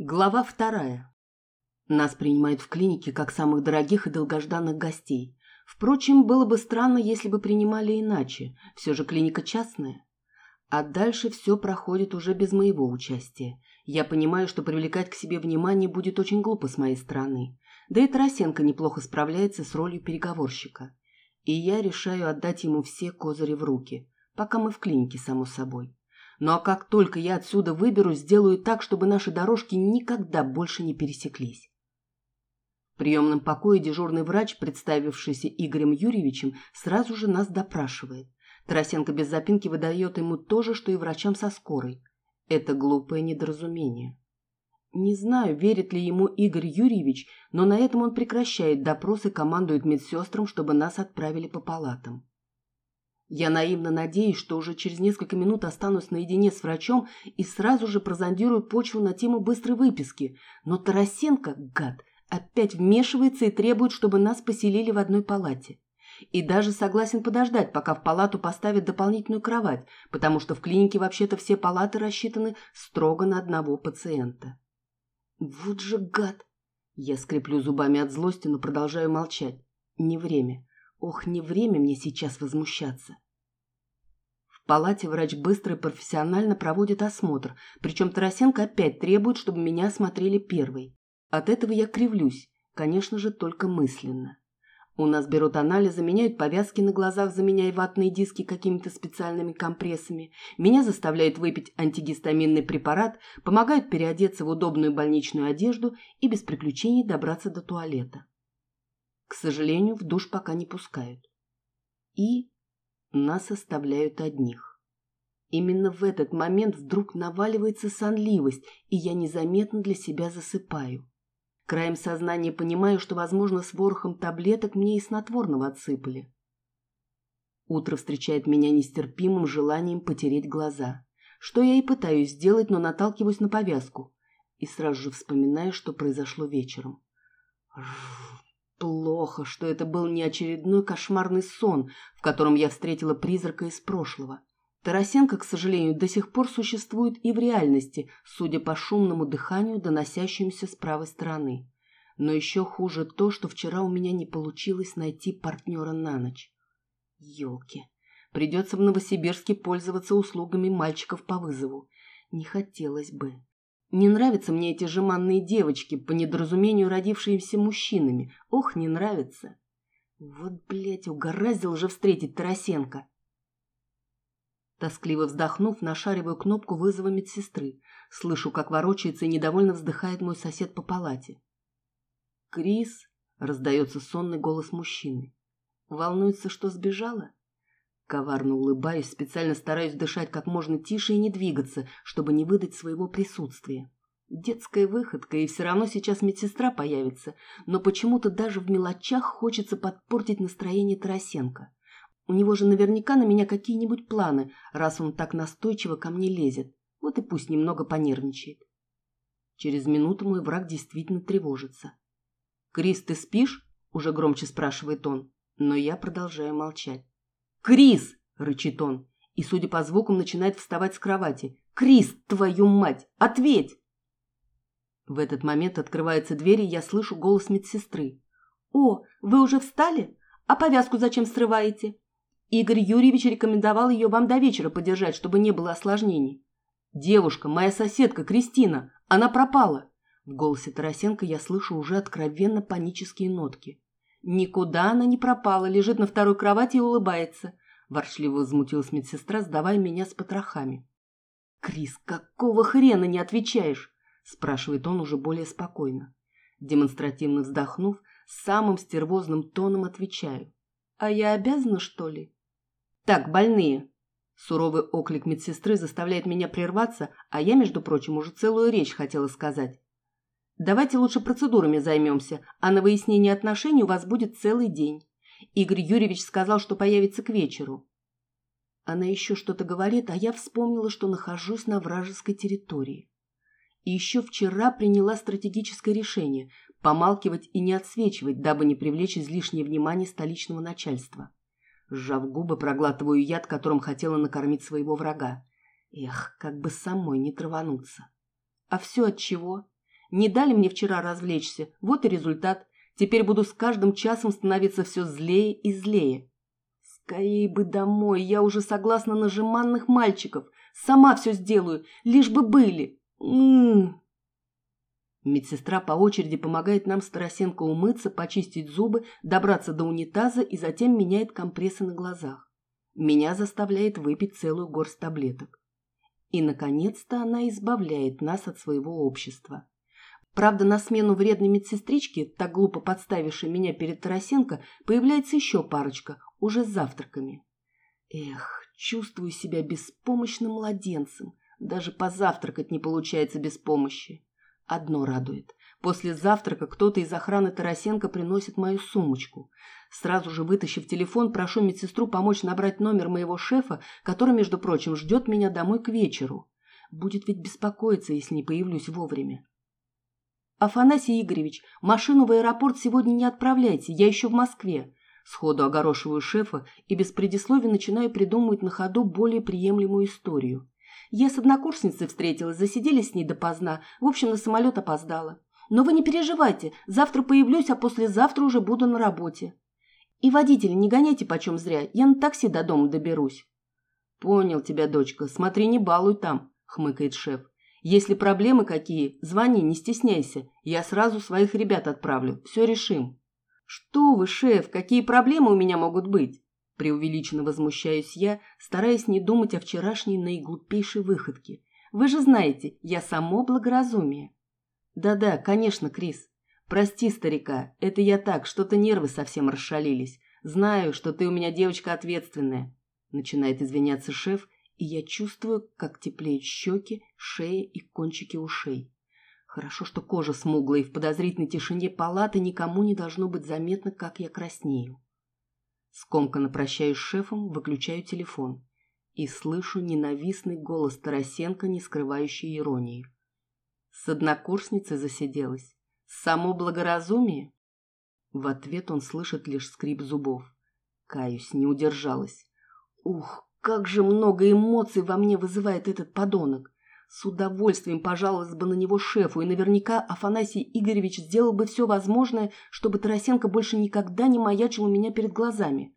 Глава вторая. Нас принимают в клинике как самых дорогих и долгожданных гостей. Впрочем, было бы странно, если бы принимали иначе. Все же клиника частная. А дальше все проходит уже без моего участия. Я понимаю, что привлекать к себе внимание будет очень глупо с моей стороны. Да и Тарасенко неплохо справляется с ролью переговорщика. И я решаю отдать ему все козыри в руки, пока мы в клинике, само собой. Ну а как только я отсюда выберусь, сделаю так, чтобы наши дорожки никогда больше не пересеклись. В приемном покое дежурный врач, представившийся Игорем Юрьевичем, сразу же нас допрашивает. Тарасенко без запинки выдает ему то же, что и врачам со скорой. Это глупое недоразумение. Не знаю, верит ли ему Игорь Юрьевич, но на этом он прекращает допрос и командует медсестрам, чтобы нас отправили по палатам. Я наивно надеюсь, что уже через несколько минут останусь наедине с врачом и сразу же прозондирую почву на тему быстрой выписки. Но Тарасенко, гад, опять вмешивается и требует, чтобы нас поселили в одной палате. И даже согласен подождать, пока в палату поставят дополнительную кровать, потому что в клинике вообще-то все палаты рассчитаны строго на одного пациента. Вот же гад! Я скреплю зубами от злости, но продолжаю молчать. Не время. Ох, не время мне сейчас возмущаться. В палате врач быстро и профессионально проводит осмотр, причем Тарасенко опять требует, чтобы меня осмотрели первой. От этого я кривлюсь, конечно же, только мысленно. У нас берут анализы, меняют повязки на глазах, заменяя ватные диски какими-то специальными компрессами. Меня заставляют выпить антигистаминный препарат, помогают переодеться в удобную больничную одежду и без приключений добраться до туалета. К сожалению, в душ пока не пускают. И нас оставляют одних. Именно в этот момент вдруг наваливается сонливость, и я незаметно для себя засыпаю. Краем сознания понимаю, что, возможно, с ворохом таблеток мне и снотворного отсыпали. Утро встречает меня нестерпимым желанием потереть глаза. Что я и пытаюсь сделать, но наталкиваюсь на повязку. И сразу же вспоминаю, что произошло вечером. Плохо, что это был не очередной кошмарный сон, в котором я встретила призрака из прошлого. Тарасенко, к сожалению, до сих пор существует и в реальности, судя по шумному дыханию, доносящемуся с правой стороны. Но еще хуже то, что вчера у меня не получилось найти партнера на ночь. Ёлки. Придется в Новосибирске пользоваться услугами мальчиков по вызову. Не хотелось бы. Не нравятся мне эти жеманные девочки, по недоразумению родившиеся мужчинами. Ох, не нравится. Вот, блядь, угораздил же встретить Тарасенко. Тоскливо вздохнув, нашариваю кнопку вызова медсестры. Слышу, как ворочается и недовольно вздыхает мой сосед по палате. «Крис!» — раздается сонный голос мужчины. «Волнуется, что сбежала?» Коварно улыбаюсь, специально стараюсь дышать как можно тише и не двигаться, чтобы не выдать своего присутствия. Детская выходка, и все равно сейчас медсестра появится, но почему-то даже в мелочах хочется подпортить настроение Тарасенко. У него же наверняка на меня какие-нибудь планы, раз он так настойчиво ко мне лезет. Вот и пусть немного понервничает. Через минуту мой враг действительно тревожится. «Крис, ты спишь?» – уже громче спрашивает он, но я продолжаю молчать. «Крис!» – рычит он. И, судя по звукам, начинает вставать с кровати. «Крис, твою мать! Ответь!» В этот момент открывается дверь, и я слышу голос медсестры. «О, вы уже встали? А повязку зачем срываете?» Игорь Юрьевич рекомендовал ее вам до вечера подержать, чтобы не было осложнений. «Девушка, моя соседка Кристина, она пропала!» В голосе Тарасенко я слышу уже откровенно панические нотки. Никуда она не пропала, лежит на второй кровати и улыбается. Ворчливо возмутилась медсестра, сдавая меня с потрохами. «Крис, какого хрена не отвечаешь?» спрашивает он уже более спокойно. Демонстративно вздохнув, самым стервозным тоном отвечаю. «А я обязана, что ли?» «Так, больные!» Суровый оклик медсестры заставляет меня прерваться, а я, между прочим, уже целую речь хотела сказать. Давайте лучше процедурами займемся, а на выяснение отношений у вас будет целый день. Игорь Юрьевич сказал, что появится к вечеру. Она еще что-то говорит, а я вспомнила, что нахожусь на вражеской территории. И еще вчера приняла стратегическое решение – помалкивать и не отсвечивать, дабы не привлечь излишнее внимание столичного начальства. Сжав губы, проглатываю яд, которым хотела накормить своего врага. Эх, как бы самой не травануться. А все от чего? Не дали мне вчера развлечься, вот и результат. Теперь буду с каждым часом становиться все злее и злее. Скорее бы домой, я уже согласна на жеманных мальчиков. Сама все сделаю, лишь бы были. М -м -м. Медсестра по очереди помогает нам с Тарасенко умыться, почистить зубы, добраться до унитаза и затем меняет компрессы на глазах. Меня заставляет выпить целую горсть таблеток. И, наконец-то, она избавляет нас от своего общества. Правда, на смену вредной медсестричке, так глупо подставившей меня перед Тарасенко, появляется еще парочка, уже с завтраками. Эх, чувствую себя беспомощным младенцем. Даже позавтракать не получается без помощи. Одно радует. После завтрака кто-то из охраны Тарасенко приносит мою сумочку. Сразу же вытащив телефон, прошу медсестру помочь набрать номер моего шефа, который, между прочим, ждет меня домой к вечеру. Будет ведь беспокоиться, если не появлюсь вовремя. «Афанасий Игоревич, машину в аэропорт сегодня не отправляйте, я еще в Москве». Сходу огорошиваю шефа и без предисловия начинаю придумывать на ходу более приемлемую историю. Я с однокурсницей встретилась, засиделись с ней допоздна. В общем, на самолет опоздала. Но вы не переживайте, завтра появлюсь, а послезавтра уже буду на работе. И водителя не гоняйте почем зря, я на такси до дома доберусь. Понял тебя, дочка, смотри, не балуй там, хмыкает шеф. Если проблемы какие, звони, не стесняйся. Я сразу своих ребят отправлю, все решим. Что вы, шеф, какие проблемы у меня могут быть? Преувеличенно возмущаюсь я, стараясь не думать о вчерашней наиглупейшей выходке. Вы же знаете, я само благоразумие. Да-да, конечно, Крис. Прости, старика, это я так, что-то нервы совсем расшалились. Знаю, что ты у меня девочка ответственная. Начинает извиняться шеф, и я чувствую, как теплеют щеки, шея и кончики ушей. Хорошо, что кожа смуглая, и в подозрительной тишине палаты никому не должно быть заметно, как я краснею. Скомканно прощаюсь с шефом, выключаю телефон и слышу ненавистный голос Тарасенко, не скрывающий иронии. С однокурсницей засиделась. Само благоразумие? В ответ он слышит лишь скрип зубов. Каюсь, не удержалась. Ух, как же много эмоций во мне вызывает этот подонок. С удовольствием пожаловалась бы на него шефу, и наверняка Афанасий Игоревич сделал бы все возможное, чтобы Тарасенко больше никогда не маячил у меня перед глазами.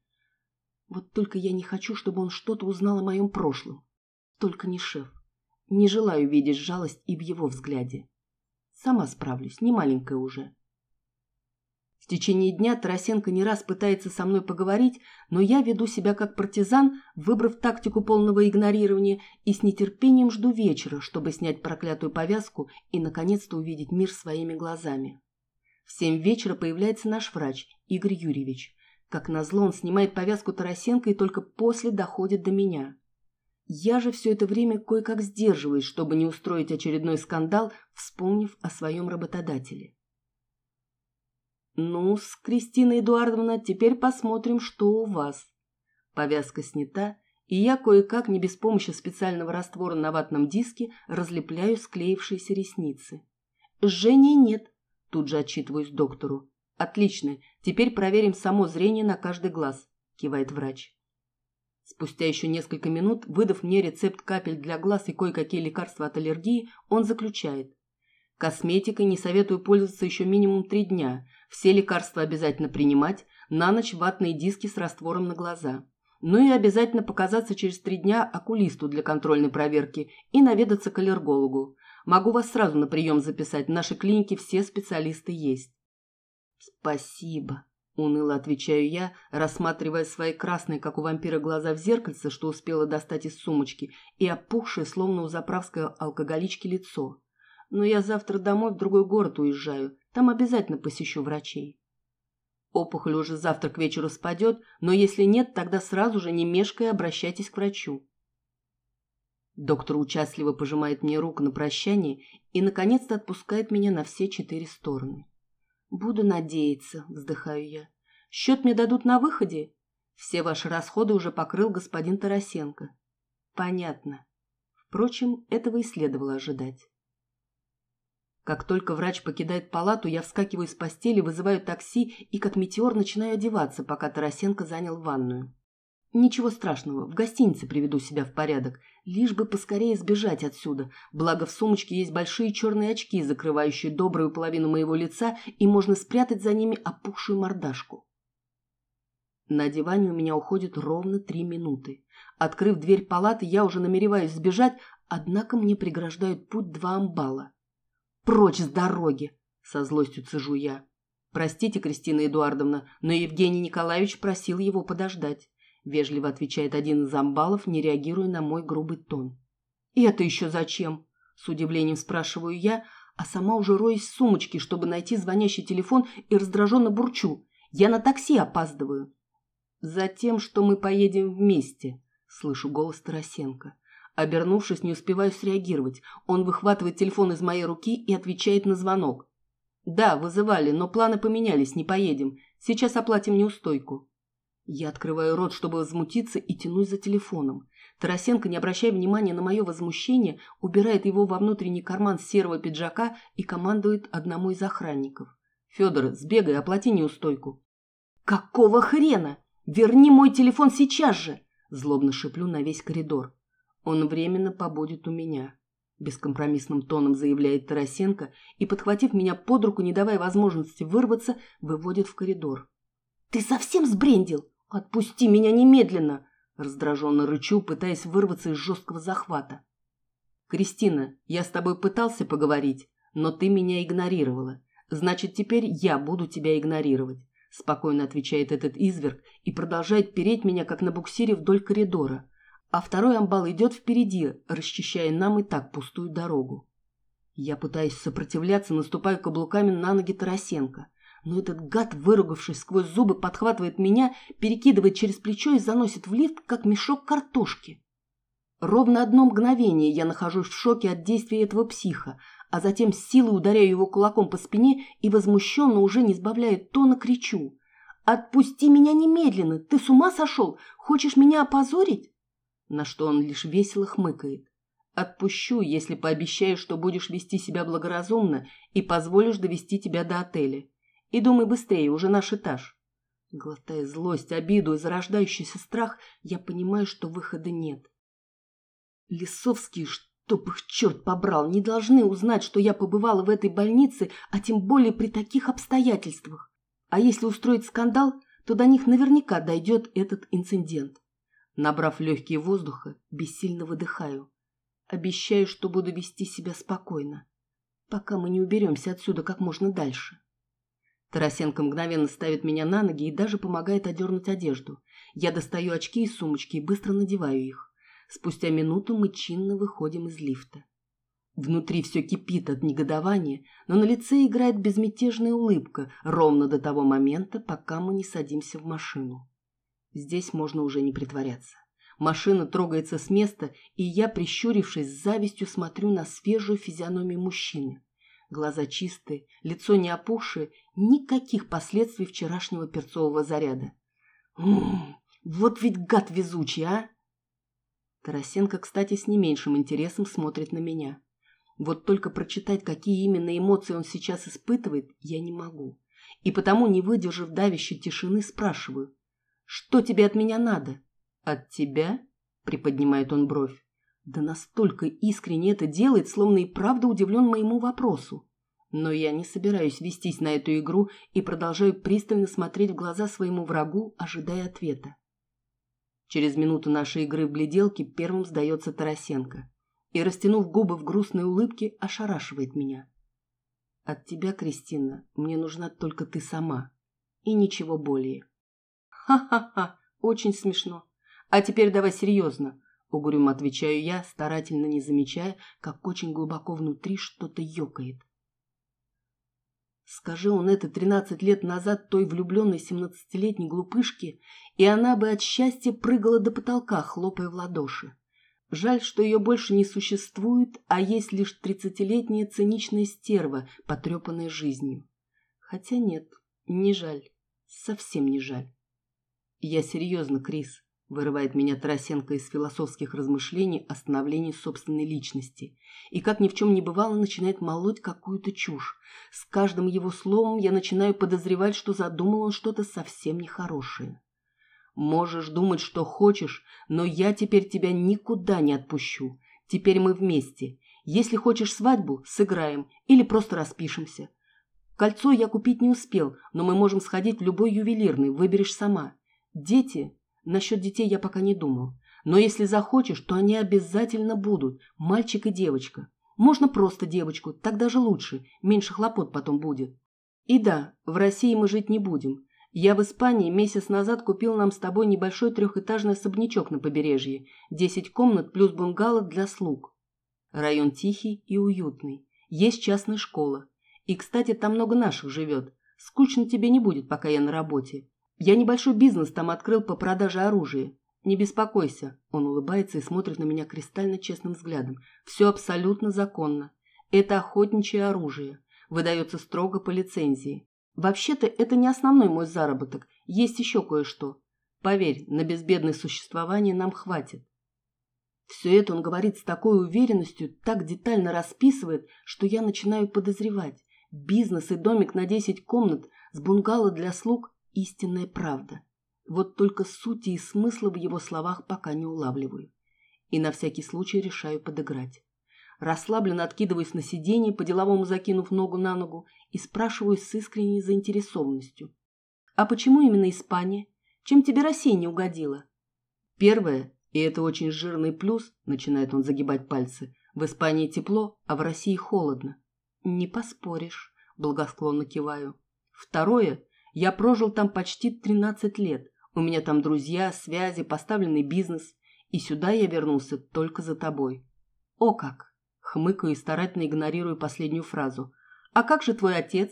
Вот только я не хочу, чтобы он что-то узнал о моем прошлом. Только не шеф. Не желаю видеть жалость и в его взгляде. Сама справлюсь, не маленькая уже. В течение дня Тарасенко не раз пытается со мной поговорить, но я веду себя как партизан, выбрав тактику полного игнорирования, и с нетерпением жду вечера, чтобы снять проклятую повязку и, наконец-то, увидеть мир своими глазами. В семь вечера появляется наш врач, Игорь Юрьевич. Как назло, он снимает повязку Тарасенко и только после доходит до меня. Я же все это время кое-как сдерживаюсь, чтобы не устроить очередной скандал, вспомнив о своем работодателе ну с кристина эдуардовна теперь посмотрим что у вас повязка снята и я кое-как не без помощи специального раствора на ватном диске разлепляю склеившиеся ресницы. Жжения нет тут же отчитываюсь доктору. Отлично теперь проверим само зрение на каждый глаз кивает врач. Спустя еще несколько минут выдав мне рецепт капель для глаз и кое какие лекарства от аллергии он заключает Косметикой не советую пользоваться еще минимум три дня. Все лекарства обязательно принимать, на ночь ватные диски с раствором на глаза. Ну и обязательно показаться через три дня окулисту для контрольной проверки и наведаться к аллергологу. Могу вас сразу на прием записать, в нашей клинике все специалисты есть. Спасибо, уныло отвечаю я, рассматривая свои красные, как у вампира, глаза в зеркальце, что успела достать из сумочки, и опухшее, словно у заправской алкоголички, лицо но я завтра домой в другой город уезжаю. Там обязательно посещу врачей. Опухоль уже завтра к вечеру спадет, но если нет, тогда сразу же, не мешкая, обращайтесь к врачу. Доктор участливо пожимает мне руку на прощание и, наконец-то, отпускает меня на все четыре стороны. «Буду надеяться», — вздыхаю я. «Счет мне дадут на выходе?» «Все ваши расходы уже покрыл господин Тарасенко». «Понятно. Впрочем, этого и следовало ожидать». Как только врач покидает палату, я вскакиваю с постели, вызываю такси и как метеор начинаю одеваться, пока Тарасенко занял ванную. Ничего страшного, в гостинице приведу себя в порядок, лишь бы поскорее сбежать отсюда. Благо в сумочке есть большие черные очки, закрывающие добрую половину моего лица, и можно спрятать за ними опухшую мордашку. На диване у меня уходит ровно три минуты. Открыв дверь палаты, я уже намереваюсь сбежать, однако мне преграждают путь два амбала. «Прочь с дороги!» – со злостью цежу я. «Простите, Кристина Эдуардовна, но Евгений Николаевич просил его подождать». – вежливо отвечает один из амбалов, не реагируя на мой грубый тон. «И это еще зачем?» – с удивлением спрашиваю я, а сама уже роюсь в сумочке, чтобы найти звонящий телефон и раздраженно бурчу. «Я на такси опаздываю». «Затем, что мы поедем вместе», – слышу голос Тарасенко. Обернувшись, не успеваю среагировать. Он выхватывает телефон из моей руки и отвечает на звонок. «Да, вызывали, но планы поменялись, не поедем. Сейчас оплатим неустойку». Я открываю рот, чтобы возмутиться, и тянусь за телефоном. Тарасенко, не обращая внимания на мое возмущение, убирает его во внутренний карман серого пиджака и командует одному из охранников. «Федор, сбегай, оплати неустойку». «Какого хрена? Верни мой телефон сейчас же!» Злобно шиплю на весь коридор. «Он временно побудет у меня», – бескомпромиссным тоном заявляет Тарасенко и, подхватив меня под руку, не давая возможности вырваться, выводит в коридор. «Ты совсем сбрендил? «Отпусти меня немедленно!» Раздраженно рычу, пытаясь вырваться из жесткого захвата. «Кристина, я с тобой пытался поговорить, но ты меня игнорировала. Значит, теперь я буду тебя игнорировать», спокойно отвечает этот изверг и продолжает переть меня, как на буксире, вдоль коридора. А второй амбал идет впереди, расчищая нам и так пустую дорогу. Я пытаюсь сопротивляться, наступаю каблуками на ноги Тарасенко – но этот гад, выругавшись сквозь зубы, подхватывает меня, перекидывает через плечо и заносит в лифт, как мешок картошки. Ровно одно мгновение я нахожусь в шоке от действия этого психа, а затем с силой ударяю его кулаком по спине и возмущенно, уже не сбавляя тона, кричу. «Отпусти меня немедленно! Ты с ума сошел? Хочешь меня опозорить?» На что он лишь весело хмыкает. «Отпущу, если пообещаешь, что будешь вести себя благоразумно и позволишь довести тебя до отеля. И думай быстрее, уже наш этаж. Глотая злость, обиду и зарождающийся страх, я понимаю, что выхода нет. Лисовские, чтоб их черт побрал, не должны узнать, что я побывала в этой больнице, а тем более при таких обстоятельствах. А если устроить скандал, то до них наверняка дойдет этот инцидент. Набрав легкие воздуха, бессильно выдыхаю. Обещаю, что буду вести себя спокойно, пока мы не уберемся отсюда как можно дальше. Тарасенко мгновенно ставит меня на ноги и даже помогает одернуть одежду. Я достаю очки из сумочки и быстро надеваю их. Спустя минуту мы чинно выходим из лифта. Внутри все кипит от негодования, но на лице играет безмятежная улыбка ровно до того момента, пока мы не садимся в машину. Здесь можно уже не притворяться. Машина трогается с места, и я, прищурившись, с завистью смотрю на свежую физиономию мужчины. Глаза чистые, лицо не опухшее, никаких последствий вчерашнего перцового заряда. М вот ведь гад везучий, а! Тарасенко, кстати, с не меньшим интересом смотрит на меня. Вот только прочитать, какие именно эмоции он сейчас испытывает, я не могу. И потому, не выдержав давящей тишины, спрашиваю. «Что тебе от меня надо?» «От тебя?» – приподнимает он бровь. Да настолько искренне это делает, словно и правда удивлен моему вопросу. Но я не собираюсь вестись на эту игру и продолжаю пристально смотреть в глаза своему врагу, ожидая ответа. Через минуту нашей игры в гляделки первым сдается Тарасенко и, растянув губы в грустной улыбке, ошарашивает меня. «От тебя, Кристина, мне нужна только ты сама. И ничего более». «Ха-ха-ха, очень смешно. А теперь давай серьезно. Угрюмо отвечаю я, старательно не замечая, как очень глубоко внутри что-то ёкает. Скажи он это тринадцать лет назад той влюбленной семнадцатилетней глупышке, и она бы от счастья прыгала до потолка, хлопая в ладоши. Жаль, что ее больше не существует, а есть лишь тридцатилетняя циничная стерва, потрепанная жизнью. Хотя нет, не жаль, совсем не жаль. Я серьезно, Крис вырывает меня Тарасенко из философских размышлений о становлении собственной личности. И как ни в чем не бывало, начинает молоть какую-то чушь. С каждым его словом я начинаю подозревать, что задумал он что-то совсем нехорошее. Можешь думать, что хочешь, но я теперь тебя никуда не отпущу. Теперь мы вместе. Если хочешь свадьбу, сыграем или просто распишемся. Кольцо я купить не успел, но мы можем сходить в любой ювелирный, выберешь сама. Дети? Насчет детей я пока не думал. Но если захочешь, то они обязательно будут, мальчик и девочка. Можно просто девочку, так даже лучше, меньше хлопот потом будет. И да, в России мы жить не будем. Я в Испании месяц назад купил нам с тобой небольшой трехэтажный особнячок на побережье, десять комнат плюс бунгало для слуг. Район тихий и уютный. Есть частная школа. И, кстати, там много наших живет. Скучно тебе не будет, пока я на работе. Я небольшой бизнес там открыл по продаже оружия. Не беспокойся. Он улыбается и смотрит на меня кристально честным взглядом. Все абсолютно законно. Это охотничье оружие. Выдается строго по лицензии. Вообще-то это не основной мой заработок. Есть еще кое-что. Поверь, на безбедное существование нам хватит. Все это он говорит с такой уверенностью, так детально расписывает, что я начинаю подозревать. Бизнес и домик на 10 комнат с бунгало для слуг – истинная правда. Вот только сути и смысла в его словах пока не улавливаю. И на всякий случай решаю подыграть. Расслабленно откидываюсь на сиденье, по-деловому закинув ногу на ногу, и спрашиваю с искренней заинтересованностью. «А почему именно Испания? Чем тебе Россия не угодила?» «Первое, и это очень жирный плюс, — начинает он загибать пальцы, — в Испании тепло, а в России холодно. Не поспоришь, благосклонно киваю. Второе, я прожил там почти тринадцать лет. У меня там друзья, связи, поставленный бизнес. И сюда я вернулся только за тобой. О как! Хмыкаю и старательно игнорирую последнюю фразу. А как же твой отец?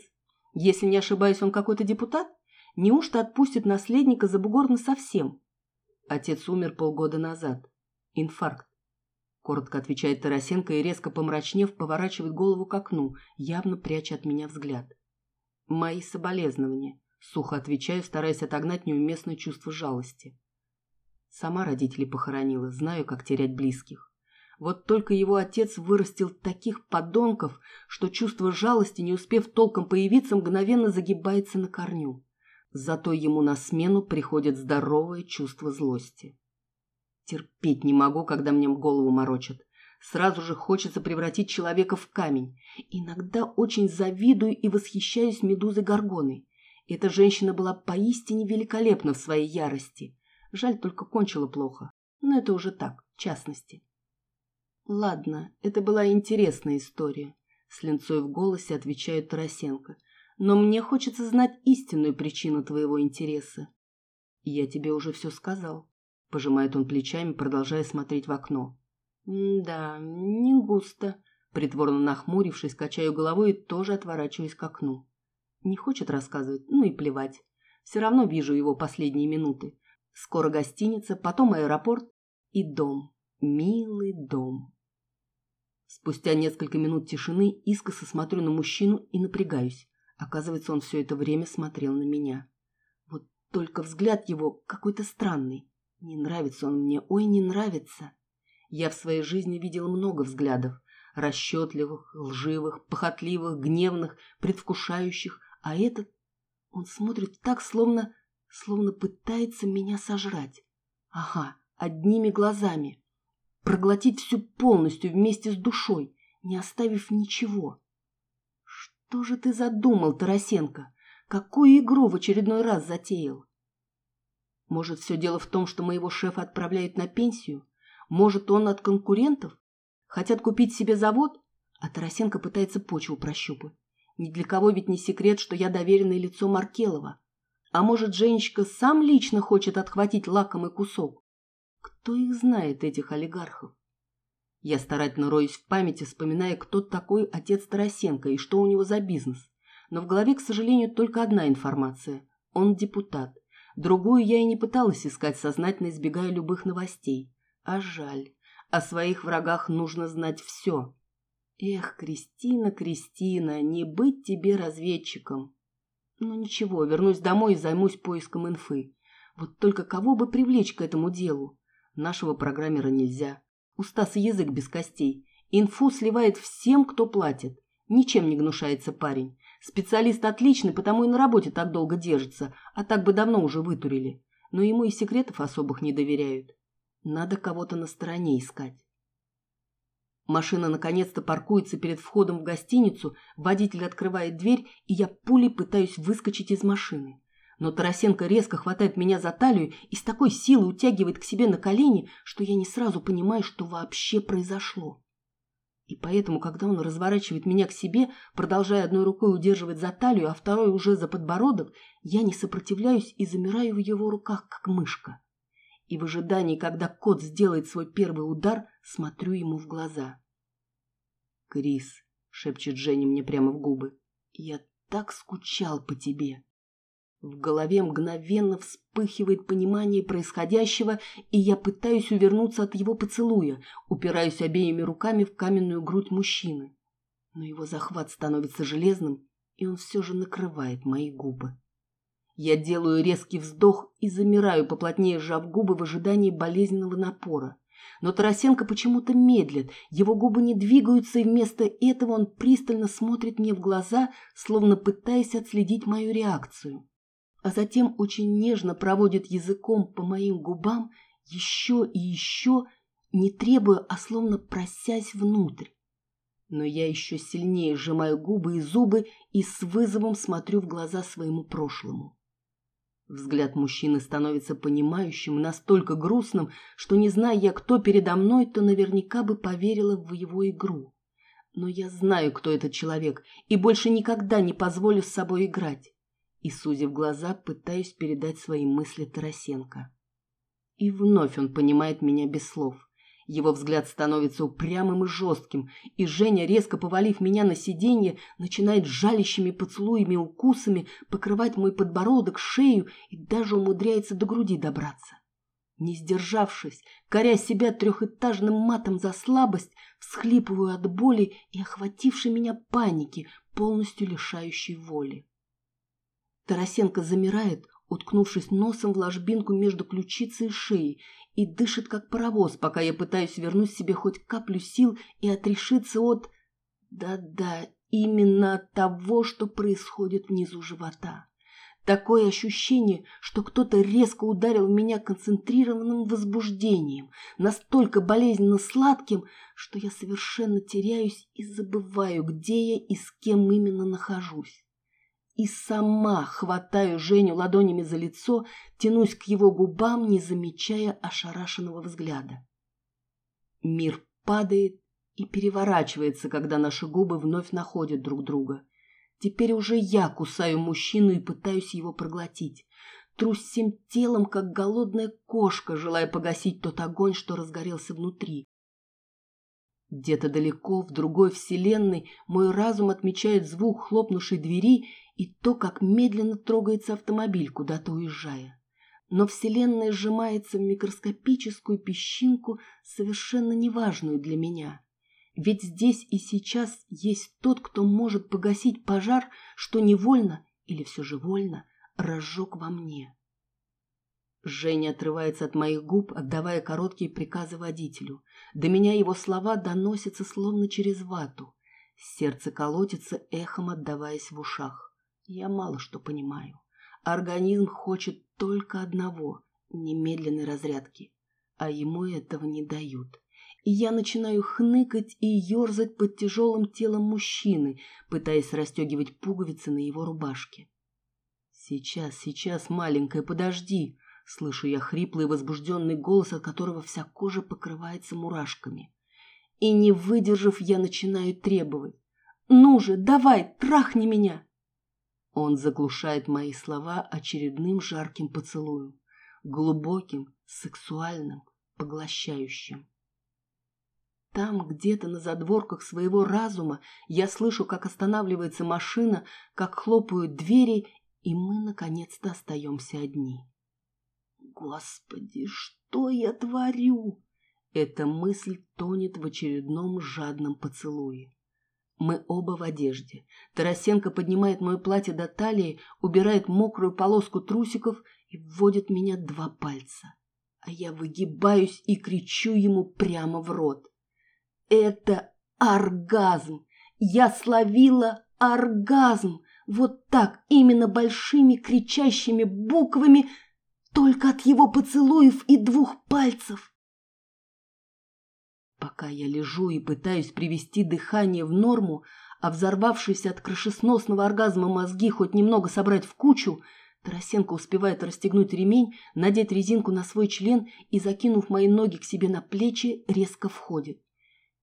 Если не ошибаюсь, он какой-то депутат? Неужто отпустит наследника за бугорно совсем? Отец умер полгода назад. Инфаркт. Коротко отвечает Тарасенко и, резко помрачнев, поворачивает голову к окну, явно пряча от меня взгляд. Мои соболезнования. Сухо отвечаю, стараясь отогнать неуместное чувство жалости. Сама родителей похоронила, знаю, как терять близких. Вот только его отец вырастил таких подонков, что чувство жалости, не успев толком появиться, мгновенно загибается на корню. Зато ему на смену приходит здоровое чувство злости. Терпеть не могу, когда мне голову морочат. Сразу же хочется превратить человека в камень. Иногда очень завидую и восхищаюсь медузой Горгоной. Эта женщина была поистине великолепна в своей ярости. Жаль, только кончила плохо. Но это уже так, в частности. Ладно, это была интересная история. С линцой в голосе отвечает Тарасенко. Но мне хочется знать истинную причину твоего интереса. Я тебе уже все сказал. Пожимает он плечами, продолжая смотреть в окно. да, не густо. Притворно нахмурившись, качаю головой и тоже отворачиваюсь к окну. Не хочет рассказывать, ну и плевать. Все равно вижу его последние минуты. Скоро гостиница, потом аэропорт и дом. Милый дом. Спустя несколько минут тишины искоса смотрю на мужчину и напрягаюсь. Оказывается, он все это время смотрел на меня. Вот только взгляд его какой-то странный. Не нравится он мне, ой, не нравится. Я в своей жизни видел много взглядов. Расчетливых, лживых, похотливых, гневных, предвкушающих, а этот, он смотрит так, словно, словно пытается меня сожрать. Ага, одними глазами. Проглотить всю полностью вместе с душой, не оставив ничего. Что же ты задумал, Тарасенко? Какую игру в очередной раз затеял? Может, все дело в том, что моего шефа отправляют на пенсию? Может, он от конкурентов? Хотят купить себе завод? А Тарасенко пытается почву прощупать. Ни для кого ведь не секрет, что я доверенное лицо Маркелова. А может, Женечка сам лично хочет отхватить лакомый кусок? Кто их знает, этих олигархов? Я старательно роюсь в памяти, вспоминая, кто такой отец Тарасенко и что у него за бизнес. Но в голове, к сожалению, только одна информация. Он депутат. Другую я и не пыталась искать, сознательно избегая любых новостей. А жаль. О своих врагах нужно знать все. Эх, Кристина, Кристина, не быть тебе разведчиком. Ну ничего, вернусь домой и займусь поиском инфы. Вот только кого бы привлечь к этому делу? Нашего программера нельзя. У Стаса язык без костей. Инфу сливает всем, кто платит. Ничем не гнушается парень. Специалист отличный, потому и на работе так долго держится, а так бы давно уже вытурили. но ему и секретов особых не доверяют. Надо кого-то на стороне искать. Машина наконец-то паркуется перед входом в гостиницу, водитель открывает дверь, и я пулей пытаюсь выскочить из машины. Но Тарасенко резко хватает меня за талию и с такой силой утягивает к себе на колени, что я не сразу понимаю, что вообще произошло. И поэтому, когда он разворачивает меня к себе, продолжая одной рукой удерживать за талию, а второй уже за подбородок, я не сопротивляюсь и замираю в его руках, как мышка. И в ожидании, когда кот сделает свой первый удар, смотрю ему в глаза. «Крис», — шепчет Женя мне прямо в губы, — «я так скучал по тебе». В голове мгновенно вспыхивает понимание происходящего, и я пытаюсь увернуться от его поцелуя, упираюсь обеими руками в каменную грудь мужчины. Но его захват становится железным, и он все же накрывает мои губы. Я делаю резкий вздох и замираю, поплотнее сжав губы в ожидании болезненного напора. Но Тарасенко почему-то медлит, его губы не двигаются, и вместо этого он пристально смотрит мне в глаза, словно пытаясь отследить мою реакцию а затем очень нежно проводит языком по моим губам еще и еще, не требуя, а словно просясь внутрь. Но я еще сильнее сжимаю губы и зубы и с вызовом смотрю в глаза своему прошлому. Взгляд мужчины становится понимающим настолько грустным, что, не зная я, кто передо мной, то наверняка бы поверила в его игру. Но я знаю, кто этот человек, и больше никогда не позволю с собой играть и, сузив глаза, пытаюсь передать свои мысли Тарасенко. И вновь он понимает меня без слов. Его взгляд становится упрямым и жестким, и Женя, резко повалив меня на сиденье, начинает жалящими поцелуями и укусами покрывать мой подбородок, шею и даже умудряется до груди добраться. Не сдержавшись, коря себя трехэтажным матом за слабость, всхлипываю от боли и охватившей меня паники, полностью лишающей воли. Тарасенко замирает, уткнувшись носом в ложбинку между ключицей и шеей, и дышит как паровоз, пока я пытаюсь вернуть себе хоть каплю сил и отрешиться от... Да-да, именно от того, что происходит внизу живота. Такое ощущение, что кто-то резко ударил меня концентрированным возбуждением, настолько болезненно сладким, что я совершенно теряюсь и забываю, где я и с кем именно нахожусь и сама хватаю Женю ладонями за лицо, тянусь к его губам, не замечая ошарашенного взгляда. Мир падает и переворачивается, когда наши губы вновь находят друг друга. Теперь уже я кусаю мужчину и пытаюсь его проглотить. Трусь всем телом, как голодная кошка, желая погасить тот огонь, что разгорелся внутри. Где-то далеко, в другой вселенной, мой разум отмечает звук хлопнувшей двери и то, как медленно трогается автомобиль, куда-то уезжая. Но Вселенная сжимается в микроскопическую песчинку, совершенно неважную для меня. Ведь здесь и сейчас есть тот, кто может погасить пожар, что невольно или все же вольно разжег во мне. Женя отрывается от моих губ, отдавая короткие приказы водителю. До меня его слова доносятся словно через вату. Сердце колотится, эхом отдаваясь в ушах. Я мало что понимаю. Организм хочет только одного – немедленной разрядки, а ему этого не дают. И я начинаю хныкать и ерзать под тяжелым телом мужчины, пытаясь расстегивать пуговицы на его рубашке. «Сейчас, сейчас, маленькая, подожди!» Слышу я хриплый возбужденный голос, от которого вся кожа покрывается мурашками. И не выдержав, я начинаю требовать. «Ну же, давай, трахни меня!» Он заглушает мои слова очередным жарким поцелуем, глубоким, сексуальным, поглощающим. Там, где-то на задворках своего разума, я слышу, как останавливается машина, как хлопают двери, и мы, наконец-то, остаемся одни. Господи, что я творю? Эта мысль тонет в очередном жадном поцелуе. Мы оба в одежде. Тарасенко поднимает мое платье до талии, убирает мокрую полоску трусиков и вводит меня два пальца. А я выгибаюсь и кричу ему прямо в рот. Это оргазм! Я словила оргазм! Вот так, именно большими кричащими буквами. только от его поцелуев и двух пальцев. Пока я лежу и пытаюсь привести дыхание в норму, а взорвавшиеся от крышесносного оргазма мозги хоть немного собрать в кучу, Тарасенко успевает расстегнуть ремень, надеть резинку на свой член и, закинув мои ноги к себе на плечи, резко входит.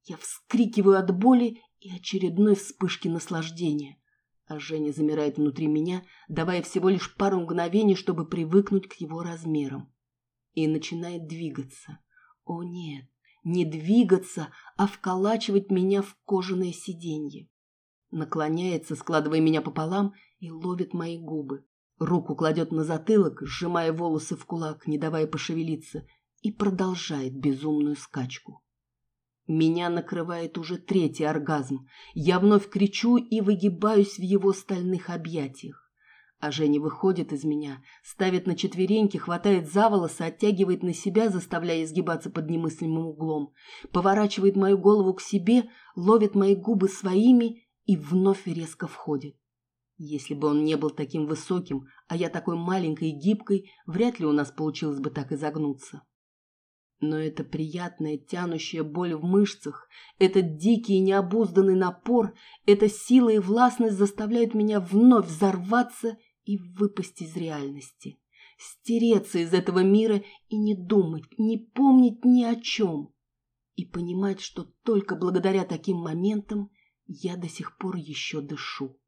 Я вскрикиваю от боли и очередной вспышки наслаждения. А Женя замирает внутри меня, давая всего лишь пару мгновений, чтобы привыкнуть к его размерам. И начинает двигаться. О нет, не двигаться, а вколачивать меня в кожаное сиденье. Наклоняется, складывая меня пополам, и ловит мои губы. Руку кладет на затылок, сжимая волосы в кулак, не давая пошевелиться, и продолжает безумную скачку. Меня накрывает уже третий оргазм. Я вновь кричу и выгибаюсь в его стальных объятиях. А Женя выходит из меня, ставит на четвереньки, хватает за волосы, оттягивает на себя, заставляя изгибаться под немыслимым углом, поворачивает мою голову к себе, ловит мои губы своими и вновь резко входит. Если бы он не был таким высоким, а я такой маленькой и гибкой, вряд ли у нас получилось бы так изогнуться. Но эта приятная тянущая боль в мышцах, этот дикий и необузданный напор, эта сила и властность заставляют меня вновь взорваться и выпасть из реальности. Стереться из этого мира и не думать, не помнить ни о чем. И понимать, что только благодаря таким моментам я до сих пор еще дышу.